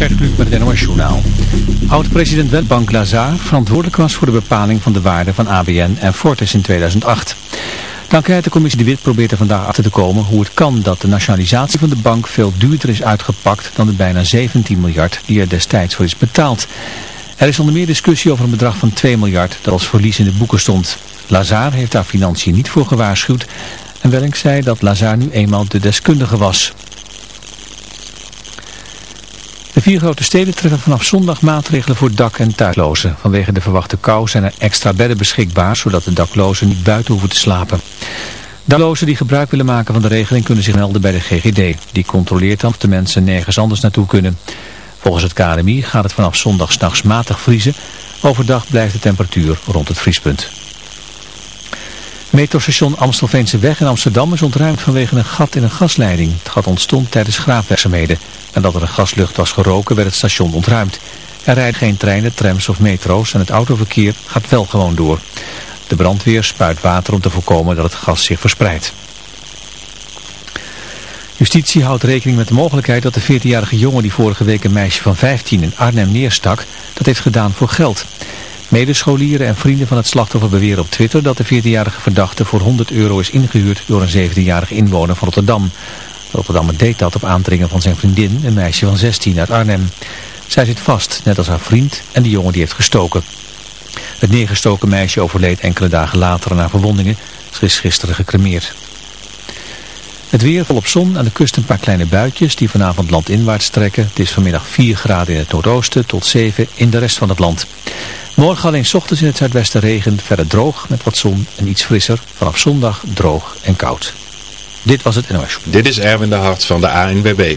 Gert Kluk met het NOS Journaal. Oud-president Wetbank Lazar verantwoordelijk was voor de bepaling van de waarde van ABN en Fortis in 2008. De enquêtecommissie De Wit probeert er vandaag achter te komen hoe het kan dat de nationalisatie van de bank veel duurder is uitgepakt dan de bijna 17 miljard die er destijds voor is betaald. Er is onder meer discussie over een bedrag van 2 miljard dat als verlies in de boeken stond. Lazar heeft daar financiën niet voor gewaarschuwd en Wellink zei dat Lazar nu eenmaal de deskundige was. De vier grote steden treffen vanaf zondag maatregelen voor dak- en thuislozen. Vanwege de verwachte kou zijn er extra bedden beschikbaar, zodat de daklozen niet buiten hoeven te slapen. Daklozen die gebruik willen maken van de regeling kunnen zich melden bij de GGD. Die controleert dan of de mensen nergens anders naartoe kunnen. Volgens het KNMI gaat het vanaf zondag matig vriezen. Overdag blijft de temperatuur rond het vriespunt. Metrostation Amstelveense Weg in Amsterdam is ontruimd vanwege een gat in een gasleiding. Het gat ontstond tijdens graafwerkzaamheden. Nadat er een gaslucht was geroken werd het station ontruimd. Er rijden geen treinen, trams of metro's en het autoverkeer gaat wel gewoon door. De brandweer spuit water om te voorkomen dat het gas zich verspreidt. Justitie houdt rekening met de mogelijkheid dat de 14-jarige jongen die vorige week een meisje van 15 in Arnhem neerstak, dat heeft gedaan voor geld. Medescholieren en vrienden van het slachtoffer beweren op Twitter dat de 14-jarige verdachte voor 100 euro is ingehuurd door een 17-jarige inwoner van Rotterdam. Rotterdammer deed dat op aandringen van zijn vriendin, een meisje van 16 uit Arnhem. Zij zit vast, net als haar vriend en de jongen die heeft gestoken. Het neergestoken meisje overleed enkele dagen later na verwondingen. Ze is gisteren gecremeerd. Het weer volop zon, aan de kust een paar kleine buitjes die vanavond landinwaarts trekken. Het is vanmiddag 4 graden in het noordoosten tot 7 in de rest van het land. Morgen alleen ochtends in het zuidwesten regen, verder droog met wat zon en iets frisser. Vanaf zondag droog en koud. Dit was het NOS. Dit is Erwin de Hart van de ANWB.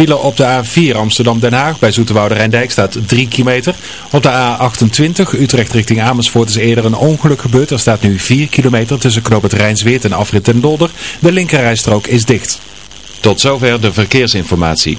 File op de A4 Amsterdam-Den Haag bij Zoeterwoude Rijndijk staat 3 kilometer. Op de A28 Utrecht richting Amersfoort is eerder een ongeluk gebeurd. Er staat nu 4 kilometer tussen Knoop het Rijnsweert en Afrit en Dolder. De linkerrijstrook is dicht. Tot zover de verkeersinformatie.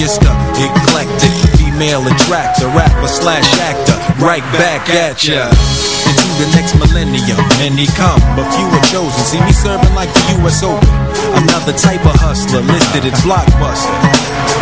From the eclectic female attractor, rapper slash actor, right back at ya. Into the next millennium, many come, but few are chosen. See me serving like the U.S. Open. Another type of hustler listed as blockbuster.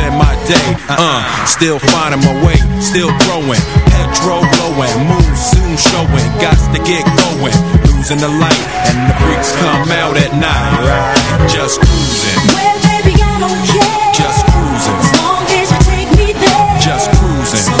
my day. Uh, still finding my way, still growing. Petrol blowing, moon soon showing. Got to get going. Losing the light, and the freaks come out at night. Just cruising, Well, baby, I don't care. just cruising, As long as you take me there. just cruising, Somewhere